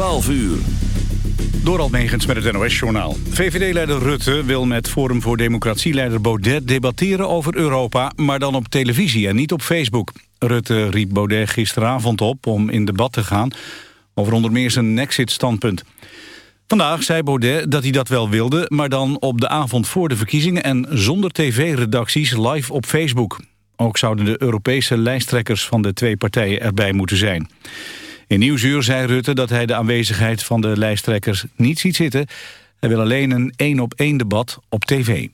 12 uur. Door Almegens met het NOS-journaal. VVD-leider Rutte wil met Forum voor Democratie-leider Baudet debatteren over Europa... maar dan op televisie en niet op Facebook. Rutte riep Baudet gisteravond op om in debat te gaan... over onder meer zijn Nexit-standpunt. Vandaag zei Baudet dat hij dat wel wilde... maar dan op de avond voor de verkiezingen en zonder tv-redacties live op Facebook. Ook zouden de Europese lijsttrekkers van de twee partijen erbij moeten zijn. In Nieuwsuur zei Rutte dat hij de aanwezigheid van de lijsttrekkers niet ziet zitten. Hij wil alleen een één-op-één debat op tv.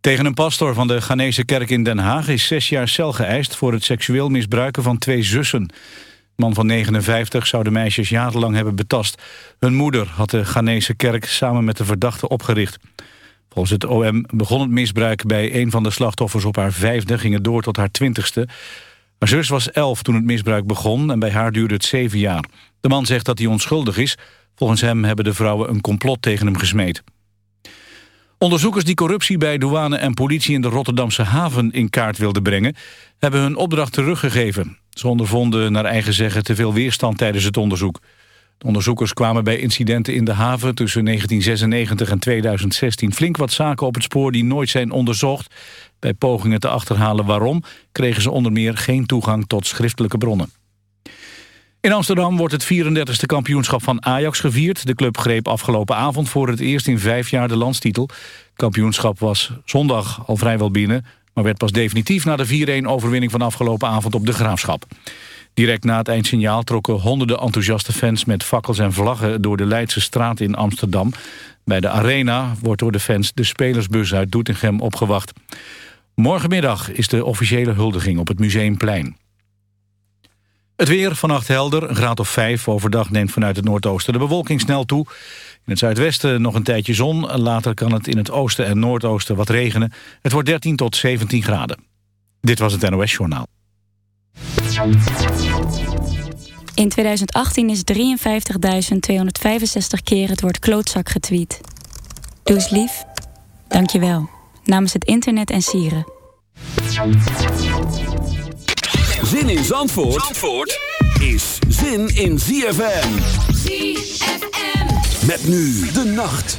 Tegen een pastor van de Ghanese kerk in Den Haag is zes jaar cel geëist... voor het seksueel misbruiken van twee zussen. man van 59 zou de meisjes jarenlang hebben betast. Hun moeder had de Ghanese kerk samen met de verdachte opgericht. Volgens het OM begon het misbruik bij een van de slachtoffers op haar vijfde... ging het door tot haar twintigste... Haar zus was elf toen het misbruik begon en bij haar duurde het zeven jaar. De man zegt dat hij onschuldig is. Volgens hem hebben de vrouwen een complot tegen hem gesmeed. Onderzoekers die corruptie bij douane en politie in de Rotterdamse haven in kaart wilden brengen, hebben hun opdracht teruggegeven. Ze ondervonden naar eigen zeggen te veel weerstand tijdens het onderzoek. De onderzoekers kwamen bij incidenten in de haven tussen 1996 en 2016 flink wat zaken op het spoor die nooit zijn onderzocht. Bij pogingen te achterhalen waarom kregen ze onder meer geen toegang tot schriftelijke bronnen. In Amsterdam wordt het 34e kampioenschap van Ajax gevierd. De club greep afgelopen avond voor het eerst in vijf jaar de landstitel. Het kampioenschap was zondag al vrijwel binnen... maar werd pas definitief na de 4-1 overwinning van afgelopen avond op de Graafschap. Direct na het eindsignaal trokken honderden enthousiaste fans... met fakkels en vlaggen door de Leidse straat in Amsterdam. Bij de Arena wordt door de fans de spelersbus uit Doetinchem opgewacht. Morgenmiddag is de officiële huldiging op het Museumplein. Het weer vannacht helder, een graad of 5. Overdag neemt vanuit het noordoosten de bewolking snel toe. In het zuidwesten nog een tijdje zon. Later kan het in het oosten en noordoosten wat regenen. Het wordt 13 tot 17 graden. Dit was het NOS Journaal. In 2018 is 53.265 keer het woord klootzak getweet. Doe eens lief. Dank je wel namens het internet en sieren. Zin in Zandvoort, Zandvoort is zin in ZFM. ZFM. Met nu de nacht.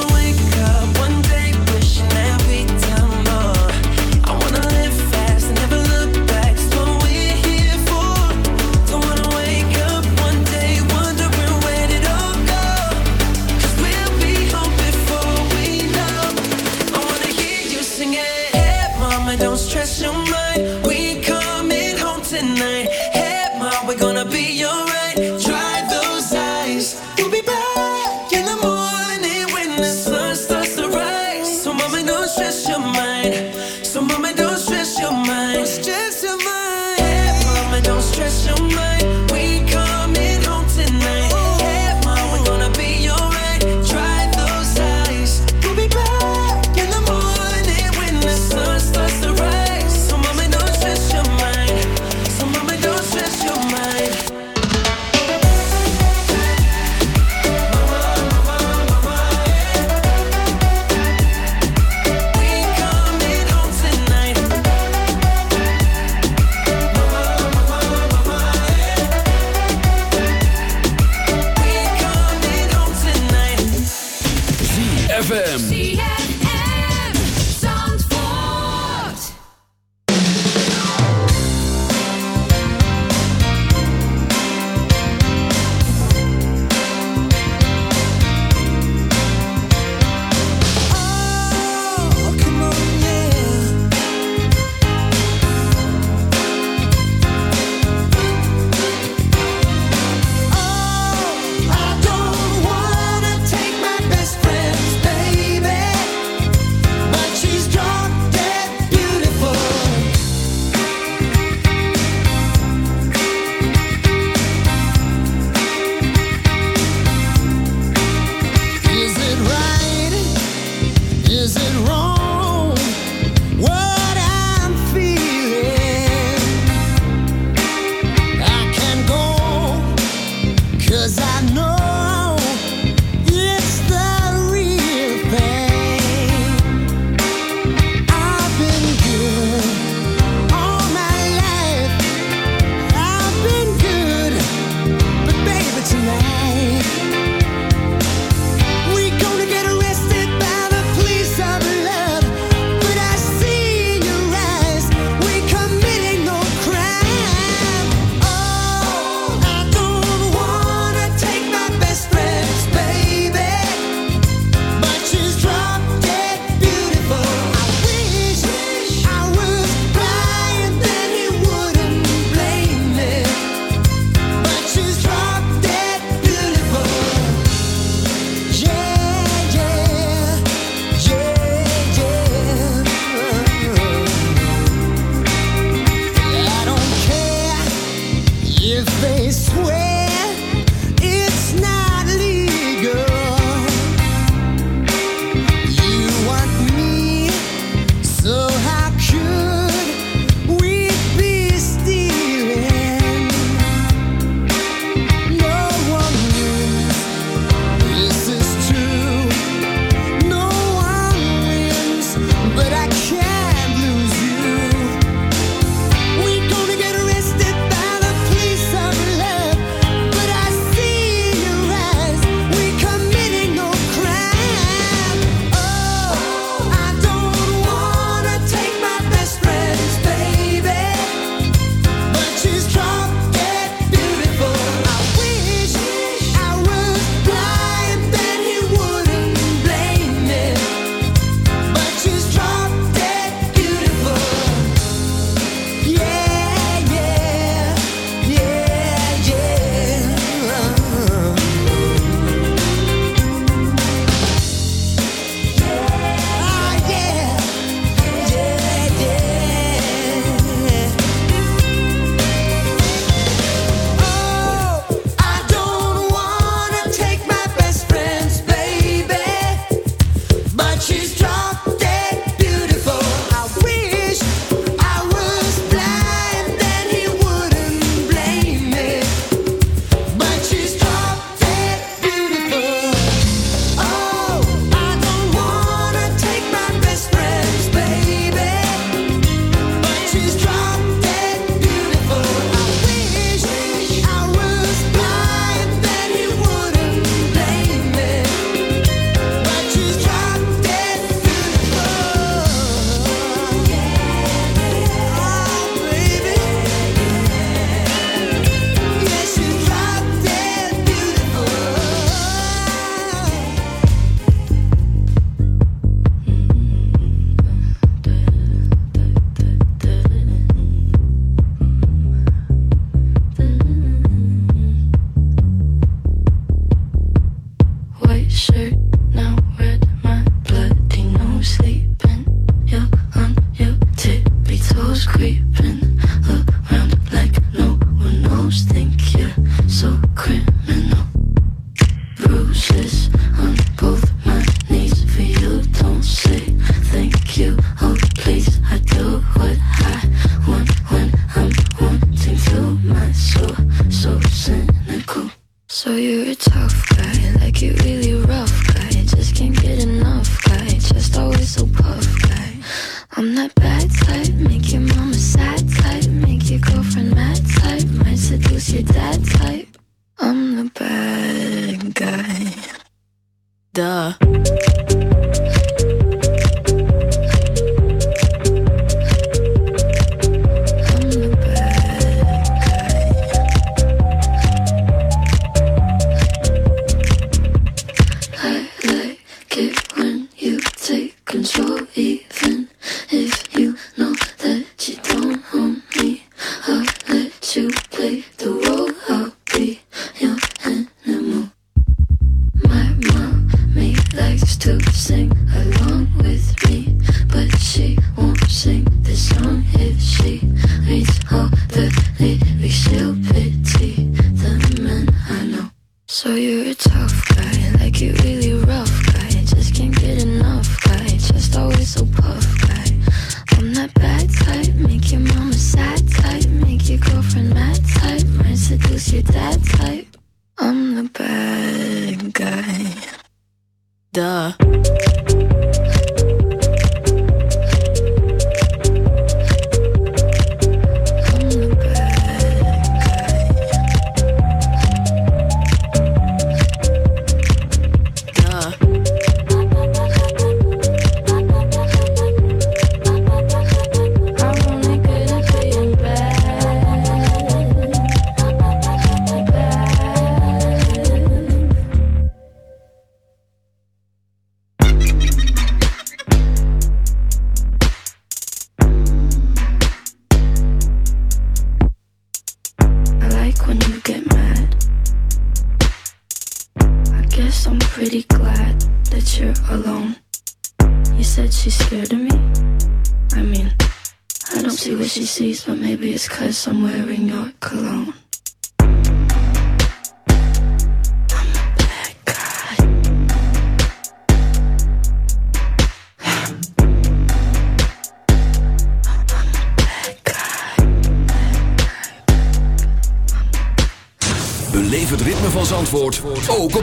Shining shirt, now we're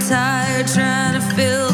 tired trying to fill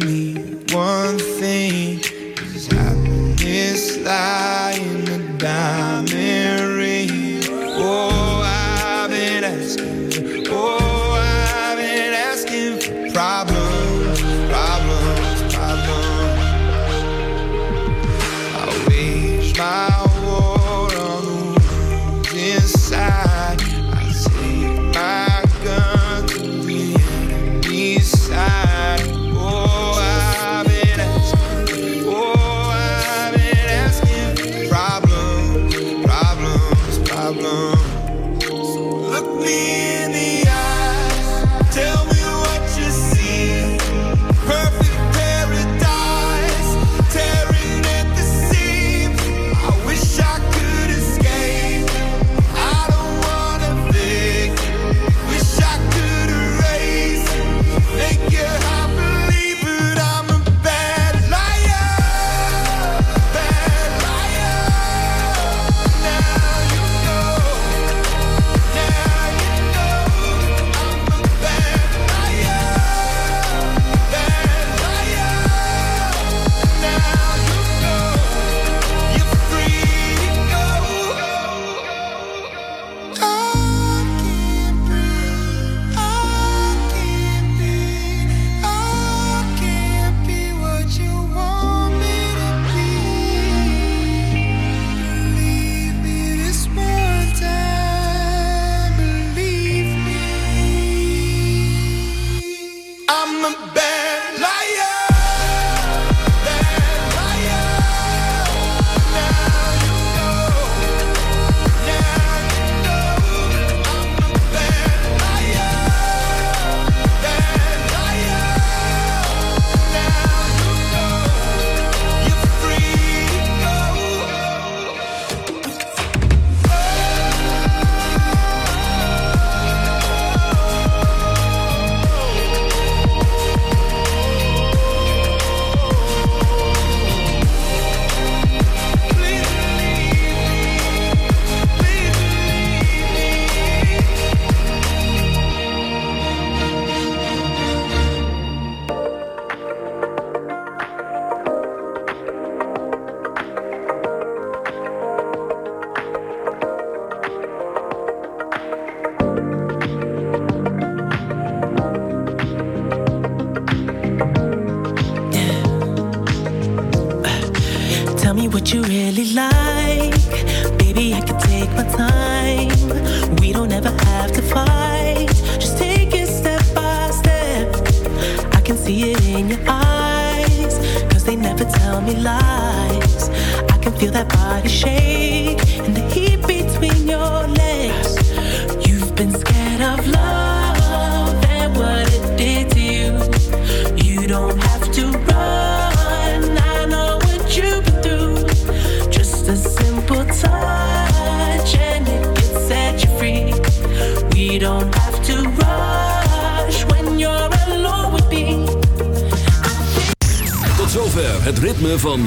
only one thing is happiness. Life.